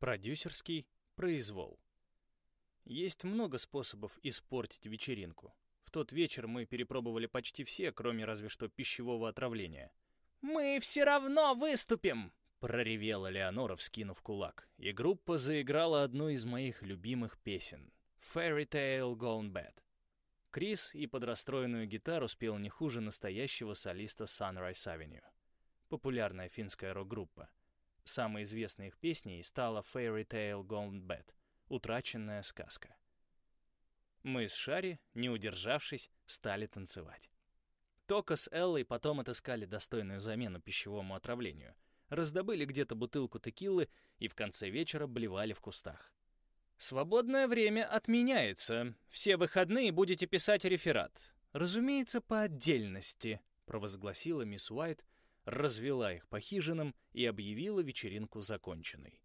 Продюсерский произвол. Есть много способов испортить вечеринку. В тот вечер мы перепробовали почти все, кроме разве что пищевого отравления. «Мы все равно выступим!» — проревела Леонора, вскинув кулак. И группа заиграла одну из моих любимых песен — «Fairy Tale Gone Bad». Крис и под гитару спел не хуже настоящего солиста Sunrise Avenue. Популярная финская рок-группа. Самой известной их песней стала «Fairy Tale Gone Bad» — «Утраченная сказка». Мы с Шари, не удержавшись, стали танцевать. Тока с Эллой потом отыскали достойную замену пищевому отравлению, раздобыли где-то бутылку текилы и в конце вечера блевали в кустах. «Свободное время отменяется. Все выходные будете писать реферат. Разумеется, по отдельности», — провозгласила мисс Уайт, развела их по хижинам и объявила вечеринку законченной.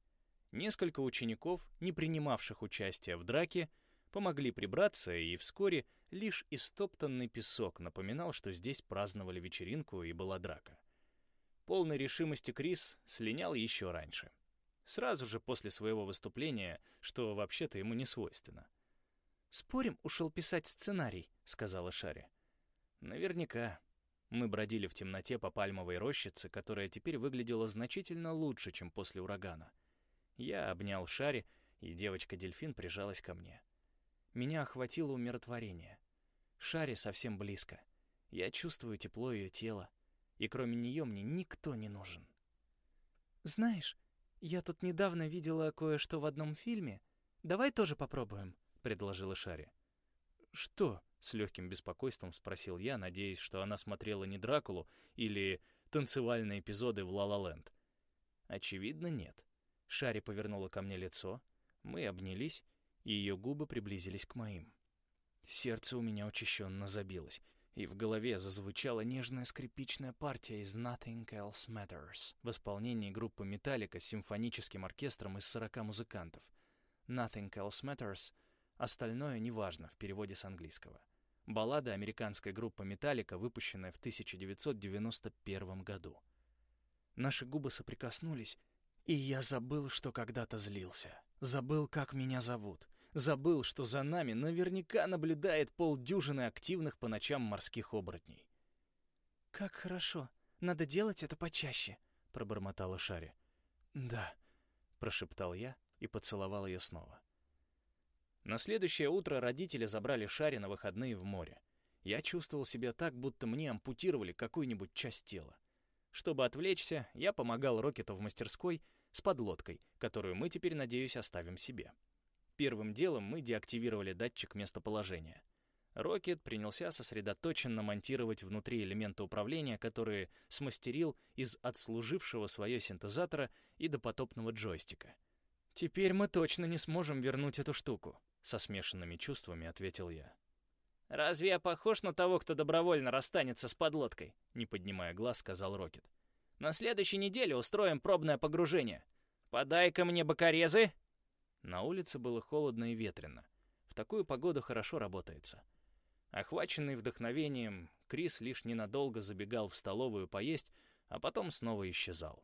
Несколько учеников, не принимавших участия в драке, помогли прибраться, и вскоре лишь истоптанный песок напоминал, что здесь праздновали вечеринку и была драка. Полной решимости Крис слинял еще раньше. Сразу же после своего выступления, что вообще-то ему не свойственно. «Спорим, ушел писать сценарий», — сказала Шари. «Наверняка», мы бродили в темноте по пальмовой рощице, которая теперь выглядела значительно лучше, чем после урагана. Я обнял Шари, и девочка-дельфин прижалась ко мне. Меня охватило умиротворение. Шари совсем близко. Я чувствую тепло ее тела, и кроме нее мне никто не нужен. «Знаешь, я тут недавно видела кое-что в одном фильме. Давай тоже попробуем», — предложила Шари. «Что?» С легким беспокойством спросил я, надеясь, что она смотрела не Дракулу или танцевальные эпизоды в «Ла-Ла-Ленд». Очевидно, нет. Шари повернула ко мне лицо, мы обнялись, и ее губы приблизились к моим. Сердце у меня учащенно забилось, и в голове зазвучала нежная скрипичная партия из «Nothing Else Matters» в исполнении группы «Металлика» с симфоническим оркестром из 40 музыкантов. «Nothing Else Matters» — остальное неважно в переводе с английского — баллада американской группы «Металлика», выпущенная в 1991 году. Наши губы соприкоснулись, и я забыл, что когда-то злился. Забыл, как меня зовут. Забыл, что за нами наверняка наблюдает полдюжины активных по ночам морских оборотней. «Как хорошо. Надо делать это почаще», — пробормотала Шари. «Да», — прошептал я и поцеловал ее снова. На следующее утро родители забрали Шари на выходные в море. Я чувствовал себя так, будто мне ампутировали какую-нибудь часть тела. Чтобы отвлечься, я помогал Рокету в мастерской с подлодкой, которую мы теперь, надеюсь, оставим себе. Первым делом мы деактивировали датчик местоположения. Рокет принялся сосредоточенно монтировать внутри элементы управления, которые смастерил из отслужившего свое синтезатора и допотопного джойстика. Теперь мы точно не сможем вернуть эту штуку со смешанными чувствами ответил я. «Разве я похож на того, кто добровольно расстанется с подлодкой?» Не поднимая глаз, сказал Рокет. «На следующей неделе устроим пробное погружение. Подай-ка мне бокорезы!» На улице было холодно и ветрено. В такую погоду хорошо работается. Охваченный вдохновением, Крис лишь ненадолго забегал в столовую поесть, а потом снова исчезал.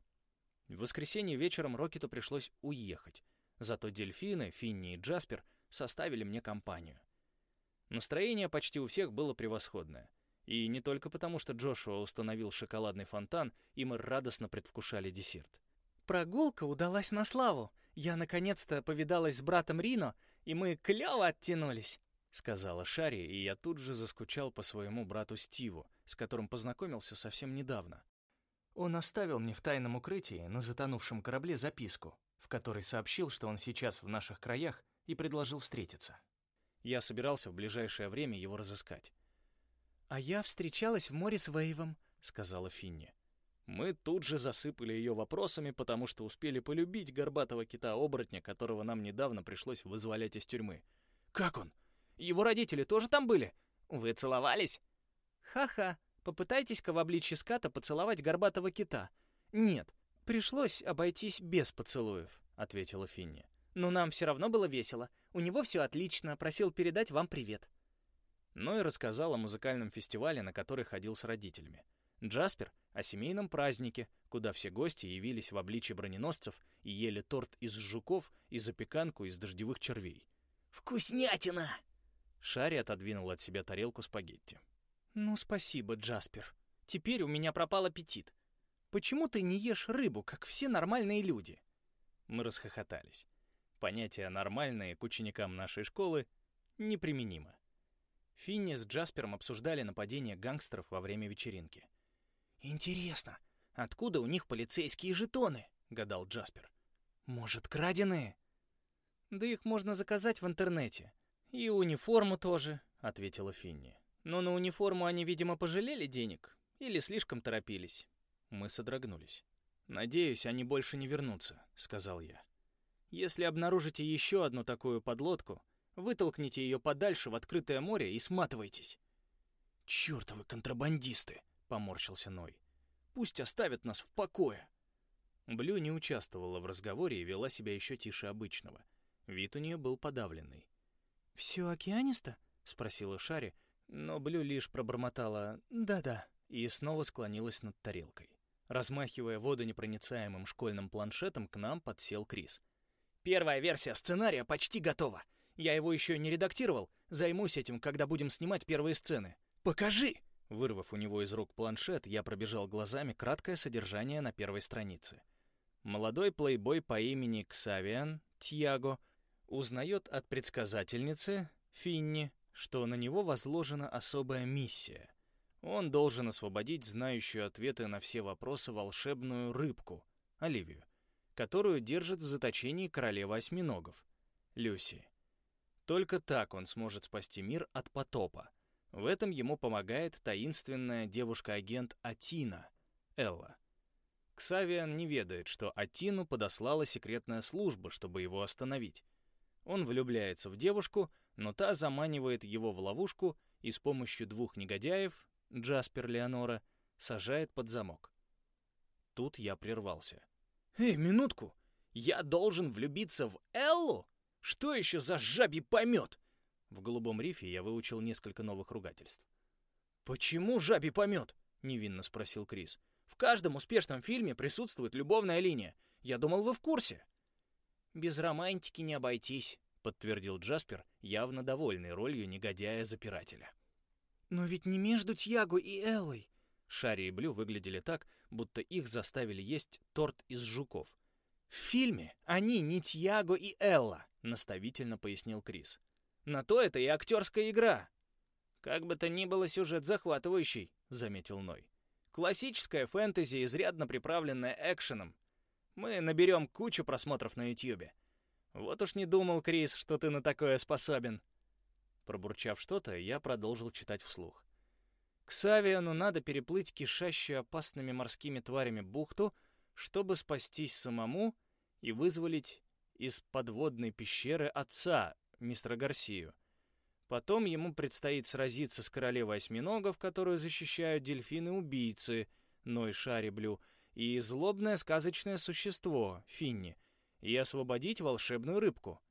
В воскресенье вечером Рокету пришлось уехать. Зато дельфины, Финни и Джаспер — составили мне компанию. Настроение почти у всех было превосходное. И не только потому, что Джошуа установил шоколадный фонтан, и мы радостно предвкушали десерт. «Прогулка удалась на славу. Я наконец-то повидалась с братом Рино, и мы клёво оттянулись», — сказала Шари, и я тут же заскучал по своему брату Стиву, с которым познакомился совсем недавно. Он оставил мне в тайном укрытии на затонувшем корабле записку, в которой сообщил, что он сейчас в наших краях и предложил встретиться. Я собирался в ближайшее время его разыскать. «А я встречалась в море с Вейвом», — сказала Финни. Мы тут же засыпали ее вопросами, потому что успели полюбить горбатого кита-оборотня, которого нам недавно пришлось вызволять из тюрьмы. «Как он? Его родители тоже там были? Вы целовались?» «Ха-ха, попытайтесь-ка в обличье ската поцеловать горбатого кита». «Нет, пришлось обойтись без поцелуев», — ответила Финни. Но нам все равно было весело. У него все отлично, просил передать вам привет». Ну и рассказал о музыкальном фестивале, на который ходил с родителями. Джаспер — о семейном празднике, куда все гости явились в обличье броненосцев и ели торт из жуков и запеканку из дождевых червей. «Вкуснятина!» Шарри отодвинул от себя тарелку спагетти. «Ну, спасибо, Джаспер. Теперь у меня пропал аппетит. Почему ты не ешь рыбу, как все нормальные люди?» Мы расхохотались. Понятие «нормальное» к ученикам нашей школы неприменимо. Финни с Джаспером обсуждали нападение гангстеров во время вечеринки. «Интересно, откуда у них полицейские жетоны?» — гадал Джаспер. «Может, краденые?» «Да их можно заказать в интернете. И униформу тоже», — ответила Финни. «Но на униформу они, видимо, пожалели денег или слишком торопились». Мы содрогнулись. «Надеюсь, они больше не вернутся», — сказал я. «Если обнаружите еще одну такую подлодку, вытолкните ее подальше в открытое море и сматывайтесь». «Чертовы контрабандисты!» — поморщился Ной. «Пусть оставят нас в покое!» Блю не участвовала в разговоре и вела себя еще тише обычного. Вид у нее был подавленный. «Все океанисто?» — спросила Шари, но Блю лишь пробормотала «да-да» и снова склонилась над тарелкой. Размахивая водонепроницаемым школьным планшетом, к нам подсел Крис. «Первая версия сценария почти готова. Я его еще не редактировал. Займусь этим, когда будем снимать первые сцены. Покажи!» Вырвав у него из рук планшет, я пробежал глазами краткое содержание на первой странице. Молодой плейбой по имени Ксавиан Тьяго узнает от предсказательницы Финни, что на него возложена особая миссия. Он должен освободить знающую ответы на все вопросы волшебную рыбку, Оливию, которую держит в заточении королева осьминогов, Люси. Только так он сможет спасти мир от потопа. В этом ему помогает таинственная девушка-агент Атина, Элла. Ксавиан не ведает, что Атину подослала секретная служба, чтобы его остановить. Он влюбляется в девушку, но та заманивает его в ловушку и с помощью двух негодяев, Джаспер Леонора, сажает под замок. Тут я прервался. «Эй, минутку! Я должен влюбиться в Эллу? Что еще за жабий помет?» В «Голубом рифе» я выучил несколько новых ругательств. «Почему жабий помет?» — невинно спросил Крис. «В каждом успешном фильме присутствует любовная линия. Я думал, вы в курсе». «Без романтики не обойтись», — подтвердил Джаспер, явно довольный ролью негодяя-запирателя. «Но ведь не между Тьяго и Эллой». Шарри и Блю выглядели так, будто их заставили есть торт из жуков. «В фильме они не Тьяго и Элла», — наставительно пояснил Крис. «На то это и актерская игра». «Как бы то ни было, сюжет захватывающий», — заметил Ной. «Классическая фэнтези, изрядно приправленная экшеном. Мы наберем кучу просмотров на Ютьюбе. Вот уж не думал, Крис, что ты на такое способен». Пробурчав что-то, я продолжил читать вслух. К Савиану надо переплыть кишащую опасными морскими тварями бухту, чтобы спастись самому и вызволить из подводной пещеры отца, мистера Гарсию. Потом ему предстоит сразиться с королевой осьминогов, которую защищают дельфины-убийцы, Ной Шариблю, и злобное сказочное существо, Финни, и освободить волшебную рыбку.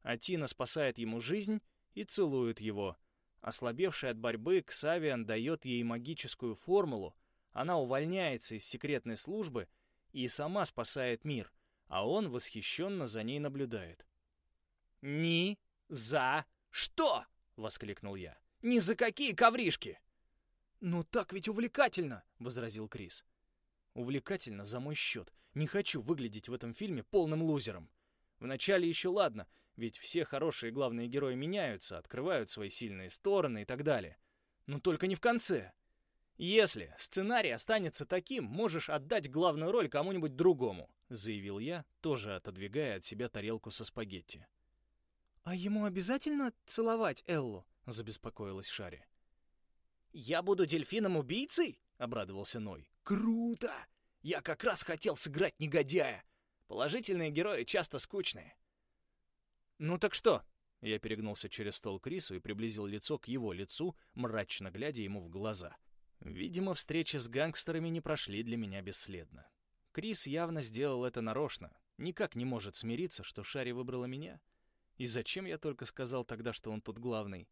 Атина спасает ему жизнь и целует его. Ослабевший от борьбы, Ксавиан дает ей магическую формулу, она увольняется из секретной службы и сама спасает мир, а он восхищенно за ней наблюдает. «Ни за что!» — воскликнул я. «Ни за какие ковришки!» «Ну так ведь увлекательно!» — возразил Крис. «Увлекательно за мой счет. Не хочу выглядеть в этом фильме полным лузером. Вначале еще ладно, ведь все хорошие главные герои меняются, открывают свои сильные стороны и так далее. Но только не в конце. Если сценарий останется таким, можешь отдать главную роль кому-нибудь другому, заявил я, тоже отодвигая от себя тарелку со спагетти. А ему обязательно целовать Эллу? забеспокоилась Шари. Я буду дельфином-убийцей? обрадовался Ной. Круто! Я как раз хотел сыграть негодяя. Положительные герои часто скучные. «Ну так что?» Я перегнулся через стол Крису и приблизил лицо к его лицу, мрачно глядя ему в глаза. Видимо, встречи с гангстерами не прошли для меня бесследно. Крис явно сделал это нарочно, никак не может смириться, что Шари выбрала меня. И зачем я только сказал тогда, что он тут главный?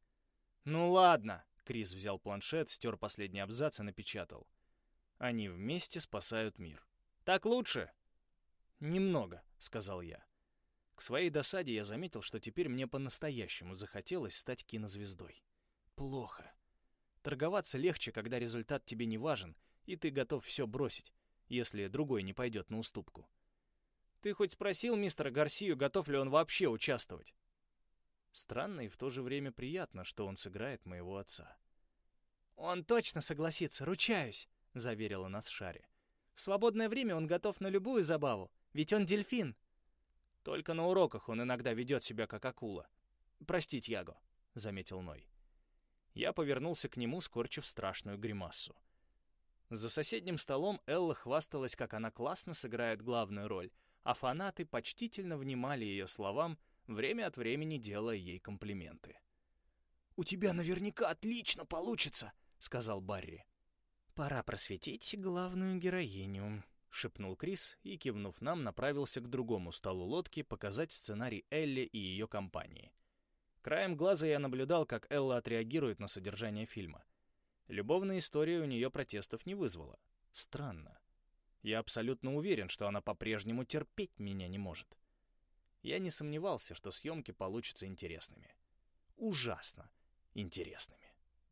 «Ну ладно», — Крис взял планшет, стер последний абзац и напечатал. Они вместе спасают мир. Так лучше?» «Немного», — сказал я. К своей досаде я заметил, что теперь мне по-настоящему захотелось стать кинозвездой. Плохо. Торговаться легче, когда результат тебе не важен, и ты готов все бросить, если другой не пойдет на уступку. Ты хоть спросил мистера Гарсию, готов ли он вообще участвовать? Странно и в то же время приятно, что он сыграет моего отца. «Он точно согласится, ручаюсь», — заверила нас Шари. «В свободное время он готов на любую забаву, ведь он дельфин». «Только на уроках он иногда ведет себя как акула. Простить Яго», — заметил Ной. Я повернулся к нему, скорчив страшную гримассу. За соседним столом Элла хвасталась, как она классно сыграет главную роль, а фанаты почтительно внимали ее словам, время от времени делая ей комплименты. «У тебя наверняка отлично получится», — сказал Барри. «Пора просветить главную героиню», — шепнул Крис и, кивнув нам, направился к другому столу лодки показать сценарий Элли и ее компании. Краем глаза я наблюдал, как Элла отреагирует на содержание фильма. Любовная история у нее протестов не вызвала. Странно. Я абсолютно уверен, что она по-прежнему терпеть меня не может. Я не сомневался, что съемки получатся интересными. Ужасно интересными.